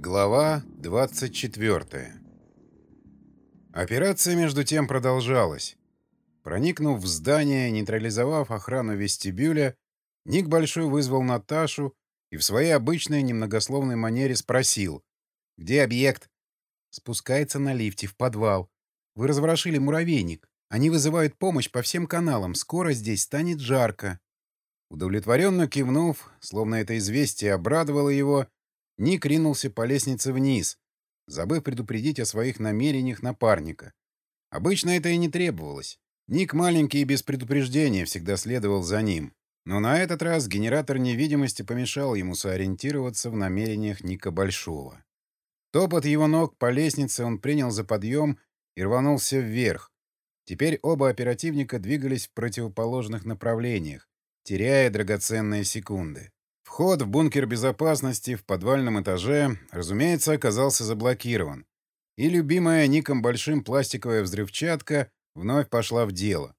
Глава 24 Операция между тем продолжалась. Проникнув в здание, нейтрализовав охрану вестибюля, Ник Большой вызвал Наташу и в своей обычной немногословной манере спросил. «Где объект?» «Спускается на лифте в подвал. Вы разворошили муравейник. Они вызывают помощь по всем каналам. Скоро здесь станет жарко». Удовлетворенно кивнув, словно это известие обрадовало его, Ник ринулся по лестнице вниз, забыв предупредить о своих намерениях напарника. Обычно это и не требовалось. Ник маленький и без предупреждения всегда следовал за ним. Но на этот раз генератор невидимости помешал ему сориентироваться в намерениях Ника Большого. Топот его ног по лестнице он принял за подъем и рванулся вверх. Теперь оба оперативника двигались в противоположных направлениях, теряя драгоценные секунды. Вход в бункер безопасности в подвальном этаже, разумеется, оказался заблокирован. И любимая Ником большим пластиковая взрывчатка вновь пошла в дело.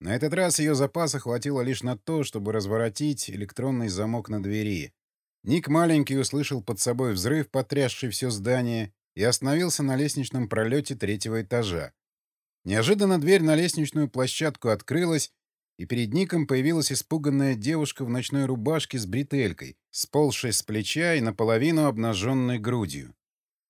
На этот раз ее запаса хватило лишь на то, чтобы разворотить электронный замок на двери. Ник маленький услышал под собой взрыв, потрясший все здание, и остановился на лестничном пролете третьего этажа. Неожиданно дверь на лестничную площадку открылась, и перед Ником появилась испуганная девушка в ночной рубашке с бретелькой, сползшей с плеча и наполовину обнаженной грудью.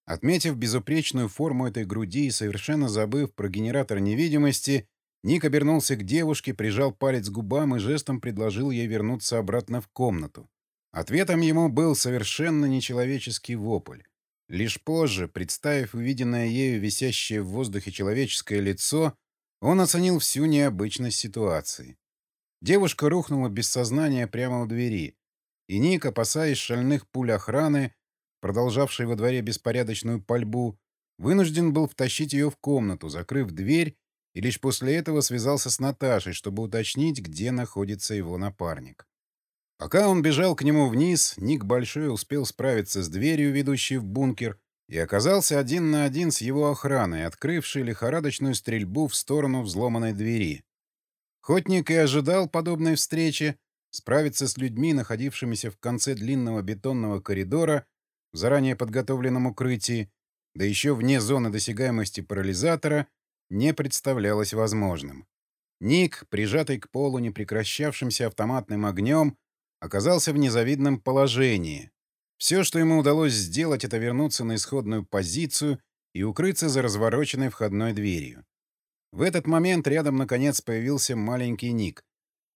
Отметив безупречную форму этой груди и совершенно забыв про генератор невидимости, Ник обернулся к девушке, прижал палец к губам и жестом предложил ей вернуться обратно в комнату. Ответом ему был совершенно нечеловеческий вопль. Лишь позже, представив увиденное ею висящее в воздухе человеческое лицо, он оценил всю необычность ситуации. Девушка рухнула без сознания прямо у двери, и Ник, опасаясь шальных пуль охраны, продолжавшей во дворе беспорядочную пальбу, вынужден был втащить ее в комнату, закрыв дверь, и лишь после этого связался с Наташей, чтобы уточнить, где находится его напарник. Пока он бежал к нему вниз, Ник Большой успел справиться с дверью, ведущей в бункер, и оказался один на один с его охраной, открывшей лихорадочную стрельбу в сторону взломанной двери. Хотник и ожидал подобной встречи, справиться с людьми, находившимися в конце длинного бетонного коридора в заранее подготовленном укрытии, да еще вне зоны досягаемости парализатора, не представлялось возможным. Ник, прижатый к полу непрекращавшимся автоматным огнем, оказался в незавидном положении, все, что ему удалось сделать, это вернуться на исходную позицию и укрыться за развороченной входной дверью. В этот момент рядом, наконец, появился маленький Ник,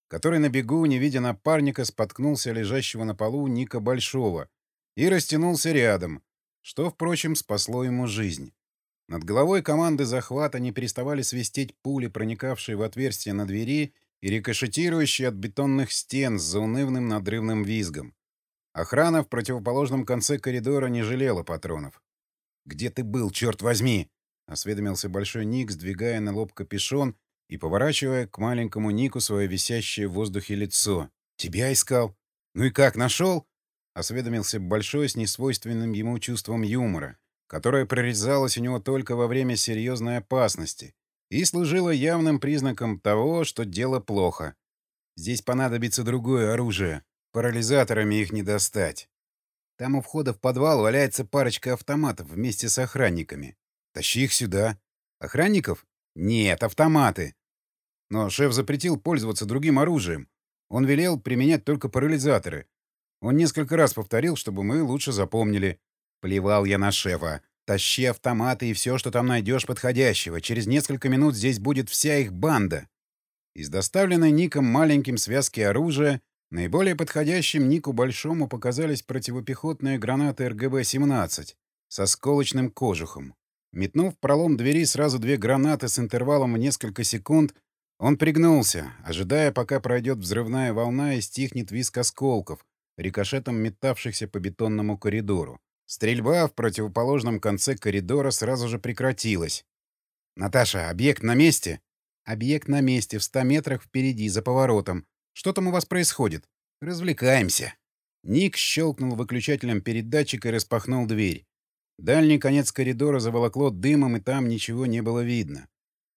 который на бегу, не видя напарника, споткнулся лежащего на полу Ника Большого и растянулся рядом, что, впрочем, спасло ему жизнь. Над головой команды захвата не переставали свистеть пули, проникавшие в отверстие на двери и рикошетирующие от бетонных стен с заунывным надрывным визгом. Охрана в противоположном конце коридора не жалела патронов. «Где ты был, черт возьми?» — осведомился Большой Ник, сдвигая на лоб капюшон и поворачивая к маленькому Нику свое висящее в воздухе лицо. «Тебя искал? Ну и как, нашел?» — осведомился Большой с несвойственным ему чувством юмора, которое прорезалось у него только во время серьезной опасности и служило явным признаком того, что дело плохо. «Здесь понадобится другое оружие», Парализаторами их не достать. Там у входа в подвал валяется парочка автоматов вместе с охранниками. Тащи их сюда. Охранников? Нет, автоматы. Но шеф запретил пользоваться другим оружием. Он велел применять только парализаторы. Он несколько раз повторил, чтобы мы лучше запомнили. Плевал я на шефа. Тащи автоматы и все, что там найдешь подходящего. Через несколько минут здесь будет вся их банда. Из доставленной Ником маленьким связки оружия Наиболее подходящим Нику Большому показались противопехотные гранаты РГБ-17 со сколочным кожухом. Метнув пролом двери сразу две гранаты с интервалом в несколько секунд, он пригнулся, ожидая, пока пройдет взрывная волна и стихнет виск осколков, рикошетом метавшихся по бетонному коридору. Стрельба в противоположном конце коридора сразу же прекратилась. «Наташа, объект на месте?» «Объект на месте, в ста метрах впереди, за поворотом. Что там у вас происходит? Развлекаемся. Ник щелкнул выключателем передатчика и распахнул дверь. Дальний конец коридора заволокло дымом, и там ничего не было видно.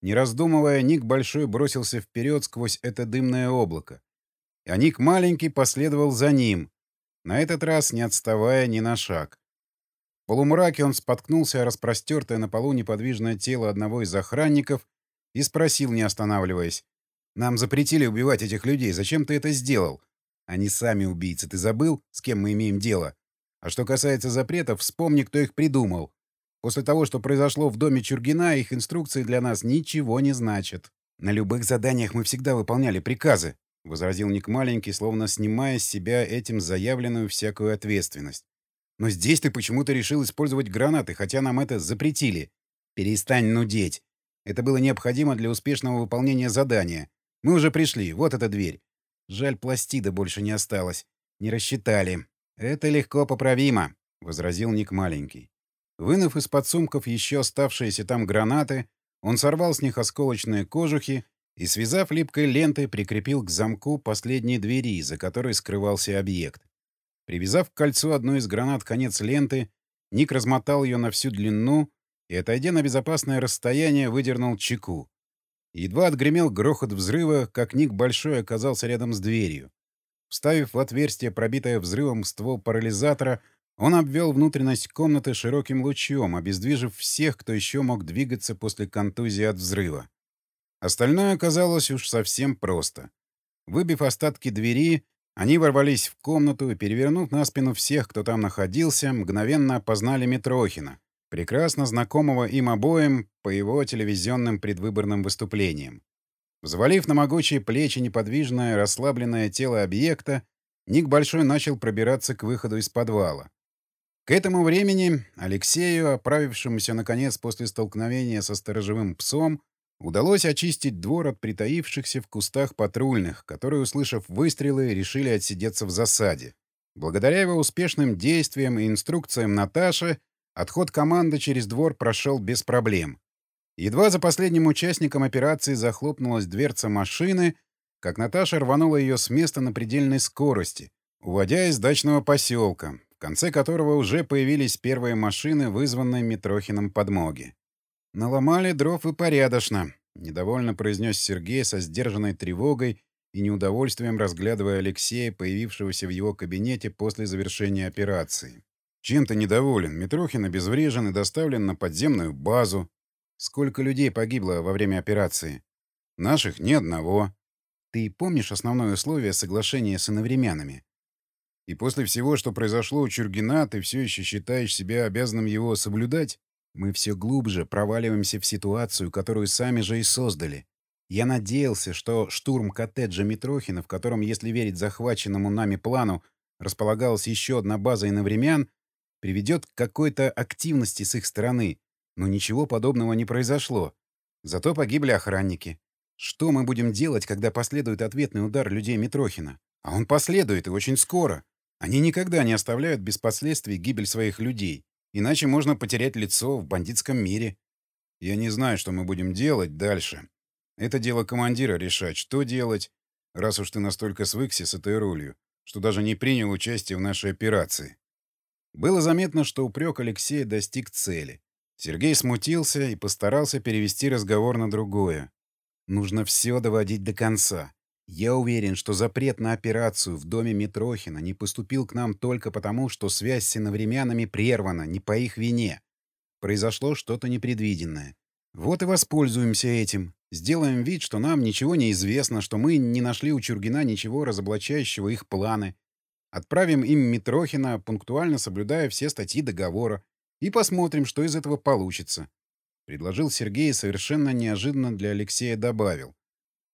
Не раздумывая, Ник Большой бросился вперед сквозь это дымное облако. А Ник Маленький последовал за ним, на этот раз не отставая ни на шаг. В полумраке он споткнулся о распростертое на полу неподвижное тело одного из охранников и спросил, не останавливаясь. «Нам запретили убивать этих людей. Зачем ты это сделал? Они сами убийцы. Ты забыл, с кем мы имеем дело? А что касается запретов, вспомни, кто их придумал. После того, что произошло в доме Чургина, их инструкции для нас ничего не значат. На любых заданиях мы всегда выполняли приказы», — возразил Ник Маленький, словно снимая с себя этим заявленную всякую ответственность. «Но здесь ты почему-то решил использовать гранаты, хотя нам это запретили. Перестань нудеть. Это было необходимо для успешного выполнения задания. Мы уже пришли, вот эта дверь. Жаль, пластида больше не осталось. Не рассчитали. Это легко поправимо», — возразил Ник Маленький. Вынув из подсумков еще оставшиеся там гранаты, он сорвал с них осколочные кожухи и, связав липкой лентой, прикрепил к замку последней двери, за которой скрывался объект. Привязав к кольцу одну из гранат конец ленты, Ник размотал ее на всю длину и, отойдя на безопасное расстояние, выдернул чеку. Едва отгремел грохот взрыва, как Ник Большой оказался рядом с дверью. Вставив в отверстие, пробитое взрывом ствол парализатора, он обвел внутренность комнаты широким лучом, обездвижив всех, кто еще мог двигаться после контузии от взрыва. Остальное оказалось уж совсем просто. Выбив остатки двери, они ворвались в комнату и, перевернув на спину всех, кто там находился, мгновенно опознали Митрохина, прекрасно знакомого им обоим по его телевизионным предвыборным выступлениям. Взвалив на могучие плечи неподвижное, расслабленное тело объекта, Ник Большой начал пробираться к выходу из подвала. К этому времени Алексею, оправившемуся наконец после столкновения со сторожевым псом, удалось очистить двор от притаившихся в кустах патрульных, которые, услышав выстрелы, решили отсидеться в засаде. Благодаря его успешным действиям и инструкциям Наташи, отход команды через двор прошел без проблем. Едва за последним участником операции захлопнулась дверца машины, как Наташа рванула ее с места на предельной скорости, уводя из дачного поселка, в конце которого уже появились первые машины, вызванные Митрохиным подмоги. «Наломали дров и порядочно», — недовольно произнес Сергей со сдержанной тревогой и неудовольствием разглядывая Алексея, появившегося в его кабинете после завершения операции. «Чем ты недоволен? Митрохин обезврежен и доставлен на подземную базу. Сколько людей погибло во время операции? Наших ни одного. Ты помнишь основное условие соглашения с иновремянами? И после всего, что произошло у Чургина, ты все еще считаешь себя обязанным его соблюдать? Мы все глубже проваливаемся в ситуацию, которую сами же и создали. Я надеялся, что штурм коттеджа Митрохина, в котором, если верить захваченному нами плану, располагалась еще одна база иновремян, приведет к какой-то активности с их стороны, но ничего подобного не произошло. Зато погибли охранники. Что мы будем делать, когда последует ответный удар людей Митрохина? А он последует, и очень скоро. Они никогда не оставляют без последствий гибель своих людей, иначе можно потерять лицо в бандитском мире. Я не знаю, что мы будем делать дальше. Это дело командира решать, что делать, раз уж ты настолько свыкся с этой ролью, что даже не принял участие в нашей операции. Было заметно, что упрек Алексея достиг цели. Сергей смутился и постарался перевести разговор на другое. Нужно все доводить до конца. Я уверен, что запрет на операцию в доме Митрохина не поступил к нам только потому, что связь с иновремянами прервана, не по их вине. Произошло что-то непредвиденное. Вот и воспользуемся этим. Сделаем вид, что нам ничего не известно, что мы не нашли у Чургина ничего разоблачающего их планы. Отправим им Митрохина, пунктуально соблюдая все статьи договора, и посмотрим, что из этого получится. Предложил Сергей и совершенно неожиданно для Алексея добавил.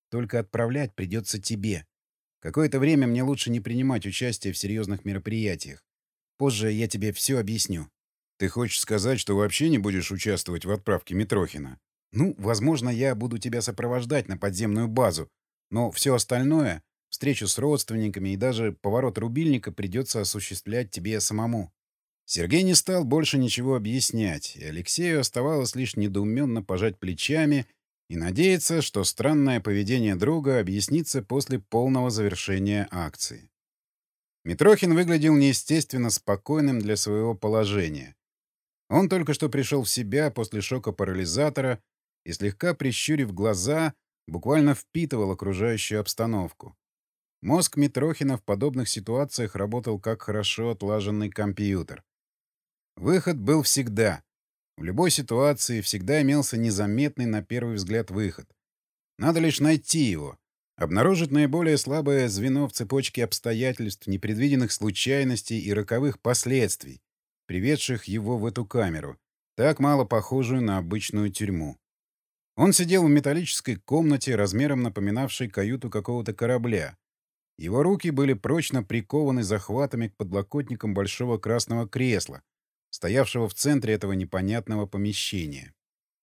Только отправлять придется тебе. Какое-то время мне лучше не принимать участие в серьезных мероприятиях. Позже я тебе все объясню. Ты хочешь сказать, что вообще не будешь участвовать в отправке Митрохина? Ну, возможно, я буду тебя сопровождать на подземную базу, но все остальное, встречу с родственниками и даже поворот рубильника придется осуществлять тебе самому. Сергей не стал больше ничего объяснять, и Алексею оставалось лишь недоуменно пожать плечами — и надеяться, что странное поведение друга объяснится после полного завершения акции. Митрохин выглядел неестественно спокойным для своего положения. Он только что пришел в себя после шока парализатора и, слегка прищурив глаза, буквально впитывал окружающую обстановку. Мозг Митрохина в подобных ситуациях работал как хорошо отлаженный компьютер. Выход был всегда. В любой ситуации всегда имелся незаметный на первый взгляд выход. Надо лишь найти его, обнаружить наиболее слабое звено в цепочке обстоятельств, непредвиденных случайностей и роковых последствий, приведших его в эту камеру, так мало похожую на обычную тюрьму. Он сидел в металлической комнате, размером напоминавшей каюту какого-то корабля. Его руки были прочно прикованы захватами к подлокотникам большого красного кресла, стоявшего в центре этого непонятного помещения.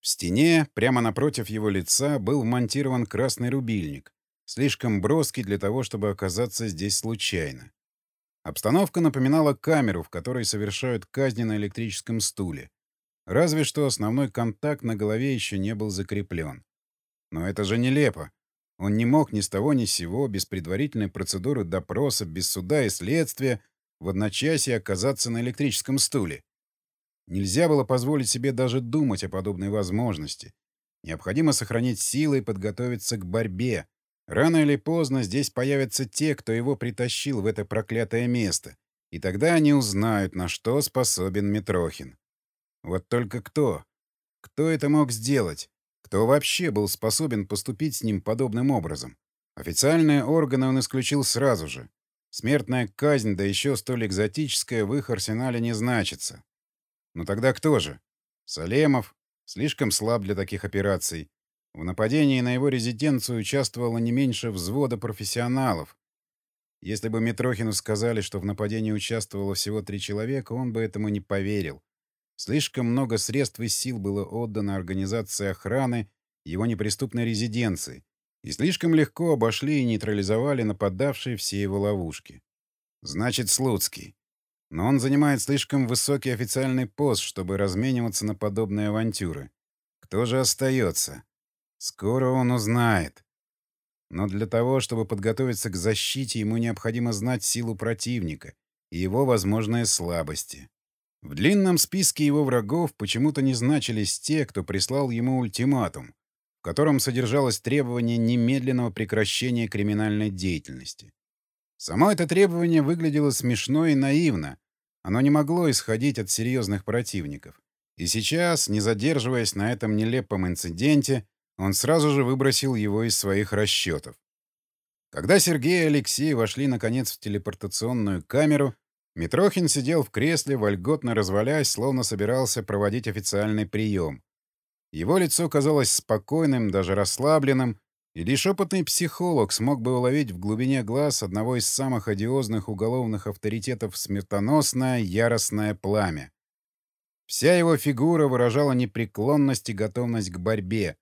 В стене, прямо напротив его лица, был вмонтирован красный рубильник, слишком броский для того, чтобы оказаться здесь случайно. Обстановка напоминала камеру, в которой совершают казни на электрическом стуле. Разве что основной контакт на голове еще не был закреплен. Но это же нелепо. Он не мог ни с того ни с сего, без предварительной процедуры допроса, без суда и следствия, в одночасье оказаться на электрическом стуле. Нельзя было позволить себе даже думать о подобной возможности. Необходимо сохранить силы и подготовиться к борьбе. Рано или поздно здесь появятся те, кто его притащил в это проклятое место. И тогда они узнают, на что способен Митрохин. Вот только кто? Кто это мог сделать? Кто вообще был способен поступить с ним подобным образом? Официальные органы он исключил сразу же. Смертная казнь, да еще столь экзотическая, в их арсенале не значится. Но тогда кто же? Салемов? Слишком слаб для таких операций. В нападении на его резиденцию участвовало не меньше взвода профессионалов. Если бы Митрохину сказали, что в нападении участвовало всего три человека, он бы этому не поверил. Слишком много средств и сил было отдано организации охраны его неприступной резиденции, и слишком легко обошли и нейтрализовали нападавшие все его ловушки. Значит, Слуцкий. Но он занимает слишком высокий официальный пост, чтобы размениваться на подобные авантюры. Кто же остается? Скоро он узнает. Но для того, чтобы подготовиться к защите, ему необходимо знать силу противника и его возможные слабости. В длинном списке его врагов почему-то не значились те, кто прислал ему ультиматум, в котором содержалось требование немедленного прекращения криминальной деятельности. Само это требование выглядело смешно и наивно. Оно не могло исходить от серьезных противников. И сейчас, не задерживаясь на этом нелепом инциденте, он сразу же выбросил его из своих расчетов. Когда Сергей и Алексей вошли, наконец, в телепортационную камеру, Митрохин сидел в кресле, вольготно развалясь, словно собирался проводить официальный прием. Его лицо казалось спокойным, даже расслабленным, и лишь опытный психолог смог бы уловить в глубине глаз одного из самых одиозных уголовных авторитетов смертоносное, яростное пламя. Вся его фигура выражала непреклонность и готовность к борьбе.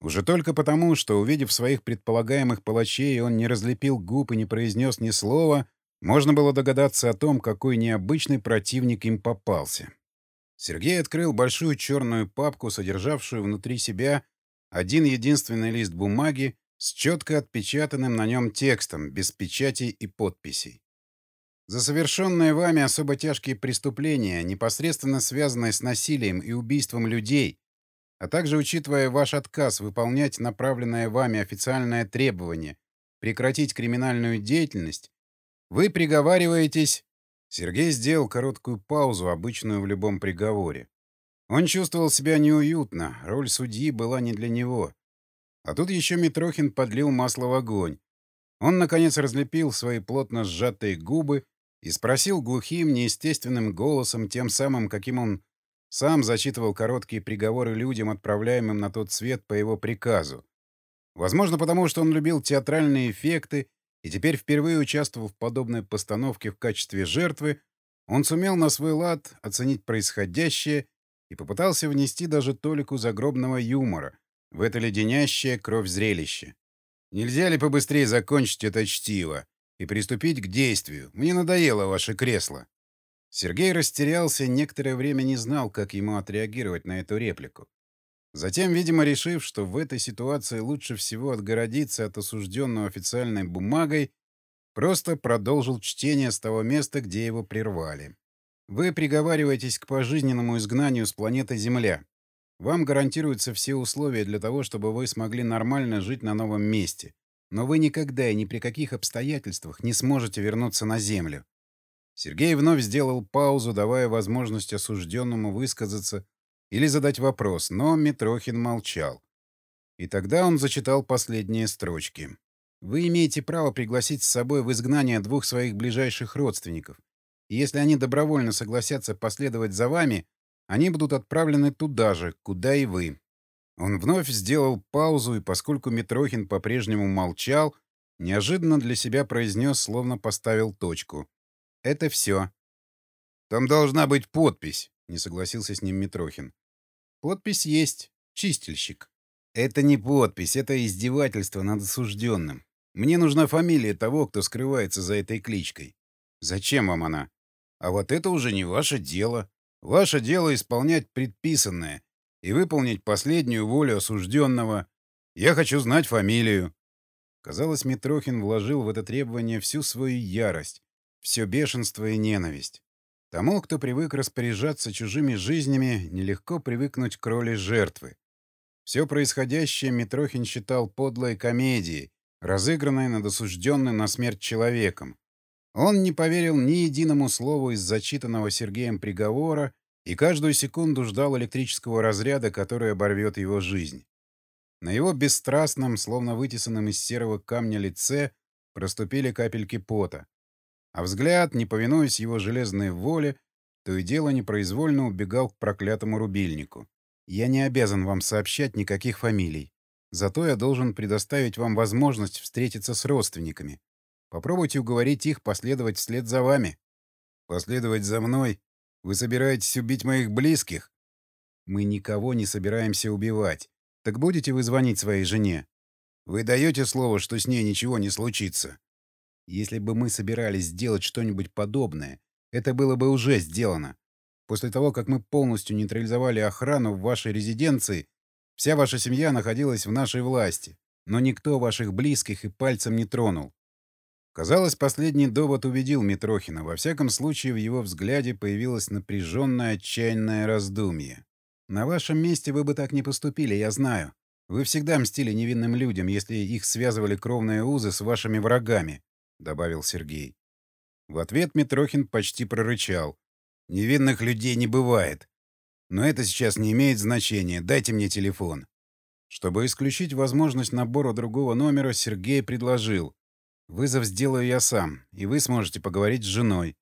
Уже только потому, что, увидев своих предполагаемых палачей, он не разлепил губ и не произнес ни слова, можно было догадаться о том, какой необычный противник им попался. Сергей открыл большую черную папку, содержавшую внутри себя один единственный лист бумаги с четко отпечатанным на нем текстом, без печатей и подписей. За совершенные вами особо тяжкие преступления, непосредственно связанные с насилием и убийством людей, а также учитывая ваш отказ выполнять направленное вами официальное требование прекратить криминальную деятельность, вы приговариваетесь... Сергей сделал короткую паузу, обычную в любом приговоре. Он чувствовал себя неуютно, роль судьи была не для него. А тут еще Митрохин подлил масло в огонь. Он, наконец, разлепил свои плотно сжатые губы и спросил глухим, неестественным голосом, тем самым, каким он сам зачитывал короткие приговоры людям, отправляемым на тот свет по его приказу. Возможно, потому что он любил театральные эффекты и теперь, впервые участвовав в подобной постановке в качестве жертвы, он сумел на свой лад оценить происходящее и попытался внести даже толику загробного юмора в это леденящее кровь зрелище. «Нельзя ли побыстрее закончить это чтиво и приступить к действию? Мне надоело ваше кресло». Сергей растерялся некоторое время не знал, как ему отреагировать на эту реплику. Затем, видимо, решив, что в этой ситуации лучше всего отгородиться от осужденного официальной бумагой, просто продолжил чтение с того места, где его прервали. Вы приговариваетесь к пожизненному изгнанию с планеты Земля. Вам гарантируются все условия для того, чтобы вы смогли нормально жить на новом месте. Но вы никогда и ни при каких обстоятельствах не сможете вернуться на Землю. Сергей вновь сделал паузу, давая возможность осужденному высказаться или задать вопрос, но Митрохин молчал. И тогда он зачитал последние строчки. «Вы имеете право пригласить с собой в изгнание двух своих ближайших родственников. Если они добровольно согласятся последовать за вами, они будут отправлены туда же, куда и вы». Он вновь сделал паузу, и поскольку Митрохин по-прежнему молчал, неожиданно для себя произнес, словно поставил точку. «Это все». «Там должна быть подпись», — не согласился с ним Митрохин. «Подпись есть. Чистильщик». Это не подпись, это издевательство над осужденным. Мне нужна фамилия того, кто скрывается за этой кличкой. Зачем вам она? А вот это уже не ваше дело. Ваше дело исполнять предписанное и выполнить последнюю волю осужденного. Я хочу знать фамилию. Казалось, Митрохин вложил в это требование всю свою ярость, все бешенство и ненависть. Тому, кто привык распоряжаться чужими жизнями, нелегко привыкнуть к роли жертвы. Все происходящее Митрохин считал подлой комедией, разыгранной над осужденным на смерть человеком. Он не поверил ни единому слову из зачитанного Сергеем приговора и каждую секунду ждал электрического разряда, который оборвет его жизнь. На его бесстрастном, словно вытесанном из серого камня лице, проступили капельки пота. А взгляд, не повинуясь его железной воле, то и дело непроизвольно убегал к проклятому рубильнику. Я не обязан вам сообщать никаких фамилий. Зато я должен предоставить вам возможность встретиться с родственниками. Попробуйте уговорить их последовать вслед за вами. Последовать за мной? Вы собираетесь убить моих близких? Мы никого не собираемся убивать. Так будете вы звонить своей жене? Вы даете слово, что с ней ничего не случится? Если бы мы собирались сделать что-нибудь подобное, это было бы уже сделано. После того, как мы полностью нейтрализовали охрану в вашей резиденции, вся ваша семья находилась в нашей власти, но никто ваших близких и пальцем не тронул. Казалось, последний довод убедил Митрохина. Во всяком случае, в его взгляде появилось напряженное, отчаянное раздумье. «На вашем месте вы бы так не поступили, я знаю. Вы всегда мстили невинным людям, если их связывали кровные узы с вашими врагами», — добавил Сергей. В ответ Митрохин почти прорычал. Невинных людей не бывает. Но это сейчас не имеет значения. Дайте мне телефон. Чтобы исключить возможность набора другого номера, Сергей предложил. Вызов сделаю я сам, и вы сможете поговорить с женой.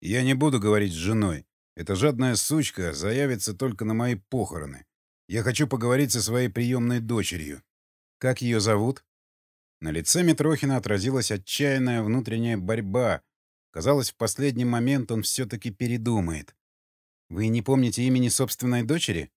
Я не буду говорить с женой. Эта жадная сучка заявится только на мои похороны. Я хочу поговорить со своей приемной дочерью. Как ее зовут? На лице Митрохина отразилась отчаянная внутренняя борьба, Казалось, в последний момент он все-таки передумает. «Вы не помните имени собственной дочери?»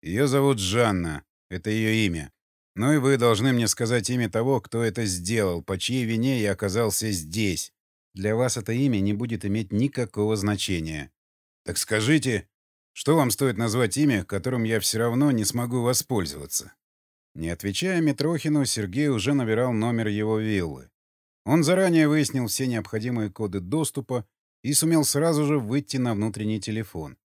«Ее зовут Жанна. Это ее имя. Ну и вы должны мне сказать имя того, кто это сделал, по чьей вине я оказался здесь. Для вас это имя не будет иметь никакого значения. Так скажите, что вам стоит назвать имя, которым я все равно не смогу воспользоваться?» Не отвечая Митрохину, Сергей уже набирал номер его виллы. Он заранее выяснил все необходимые коды доступа и сумел сразу же выйти на внутренний телефон.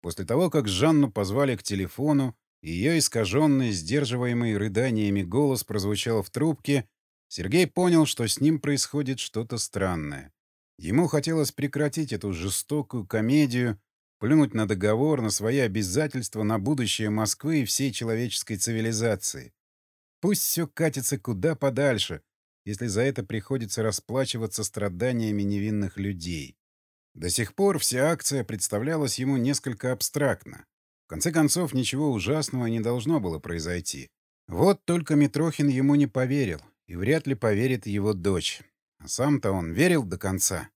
После того, как Жанну позвали к телефону, ее искаженный, сдерживаемый рыданиями голос прозвучал в трубке, Сергей понял, что с ним происходит что-то странное. Ему хотелось прекратить эту жестокую комедию, плюнуть на договор, на свои обязательства, на будущее Москвы и всей человеческой цивилизации. Пусть все катится куда подальше — если за это приходится расплачиваться страданиями невинных людей. До сих пор вся акция представлялась ему несколько абстрактно. В конце концов, ничего ужасного не должно было произойти. Вот только Митрохин ему не поверил, и вряд ли поверит его дочь. А сам-то он верил до конца.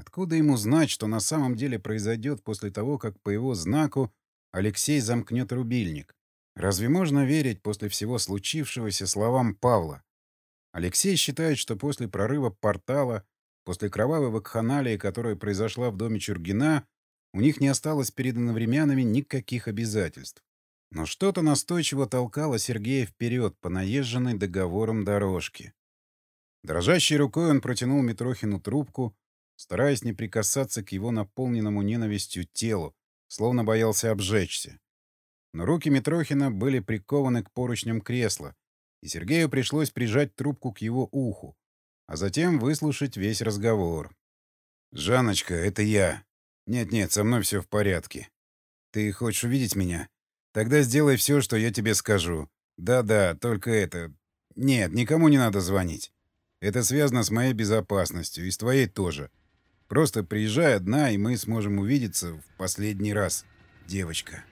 Откуда ему знать, что на самом деле произойдет после того, как по его знаку Алексей замкнет рубильник? Разве можно верить после всего случившегося словам Павла? Алексей считает, что после прорыва портала, после кровавой вакханалии, которая произошла в доме Чургина, у них не осталось перед иновремянами никаких обязательств. Но что-то настойчиво толкало Сергея вперед по наезженной договором дорожке. Дрожащей рукой он протянул Митрохину трубку, стараясь не прикасаться к его наполненному ненавистью телу, словно боялся обжечься. Но руки Митрохина были прикованы к поручням кресла, и Сергею пришлось прижать трубку к его уху, а затем выслушать весь разговор. «Жаночка, это я. Нет-нет, со мной все в порядке. Ты хочешь увидеть меня? Тогда сделай все, что я тебе скажу. Да-да, только это... Нет, никому не надо звонить. Это связано с моей безопасностью и с твоей тоже. Просто приезжай одна, и мы сможем увидеться в последний раз, девочка».